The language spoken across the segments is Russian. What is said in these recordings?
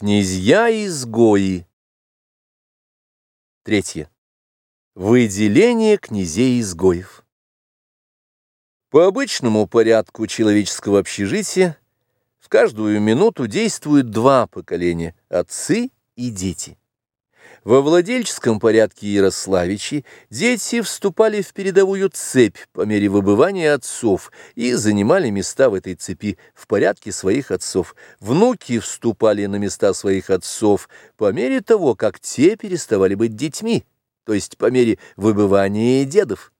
Князья-изгои. Третье. Выделение князей-изгоев. По обычному порядку человеческого общежития в каждую минуту действуют два поколения – отцы и дети. Во владельческом порядке Ярославичи дети вступали в передовую цепь по мере выбывания отцов и занимали места в этой цепи в порядке своих отцов. Внуки вступали на места своих отцов по мере того, как те переставали быть детьми, то есть по мере выбывания дедов.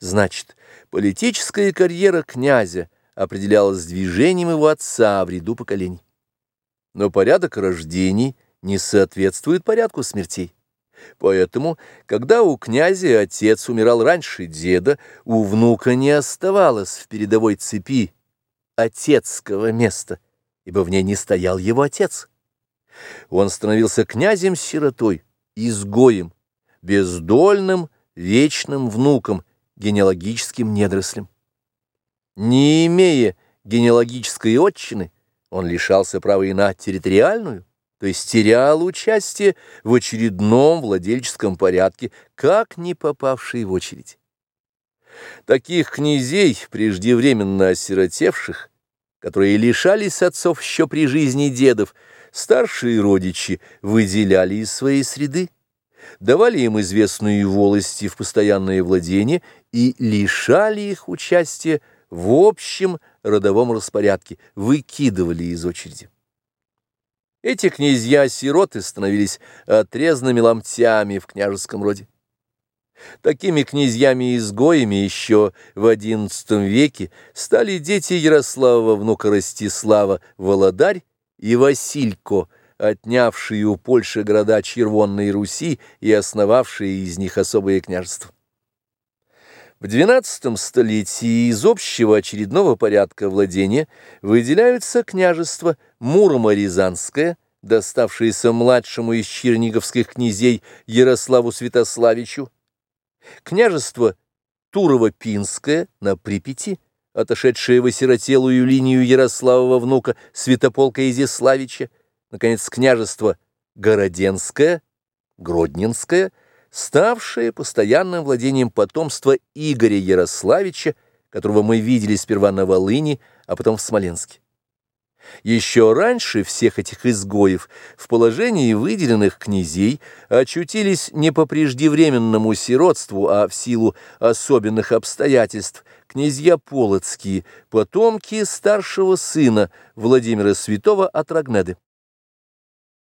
Значит, политическая карьера князя определялась движением его отца в ряду поколений. Но порядок рождений – не соответствует порядку смертей. Поэтому, когда у князя отец умирал раньше деда, у внука не оставалось в передовой цепи отецкого места, ибо в ней не стоял его отец. Он становился князем-сиротой, изгоем, бездольным, вечным внуком, генеалогическим недорослем. Не имея генеалогической отчины, он лишался права и на территориальную, то есть терял участие в очередном владельческом порядке, как не попавший в очередь. Таких князей, преждевременно осиротевших, которые лишались отцов еще при жизни дедов, старшие родичи выделяли из своей среды, давали им известные волости в постоянное владение и лишали их участия в общем родовом распорядке, выкидывали из очереди. Эти князья-сироты становились отрезанными ломтями в княжеском роде. Такими князьями-изгоями еще в XI веке стали дети Ярослава внука Ростислава Володарь и Василько, отнявшие у Польши города Червонной Руси и основавшие из них особые княжества. В XII столетии из общего очередного порядка владения выделяются княжества Муромо-Рязанское, доставшееся младшему из черниговских князей Ярославу Святославичу, княжество Турово-Пинское на Припяти, отошедшее в осиротелую линию Ярославова внука Святополка Изяславича, наконец, княжество Городенское, Гродненское – ставшее постоянным владением потомства Игоря Ярославича, которого мы видели сперва на Волыни, а потом в Смоленске. Еще раньше всех этих изгоев в положении выделенных князей очутились не по преждевременному сиротству, а в силу особенных обстоятельств князья Полоцкие, потомки старшего сына Владимира Святого от Рагнеды.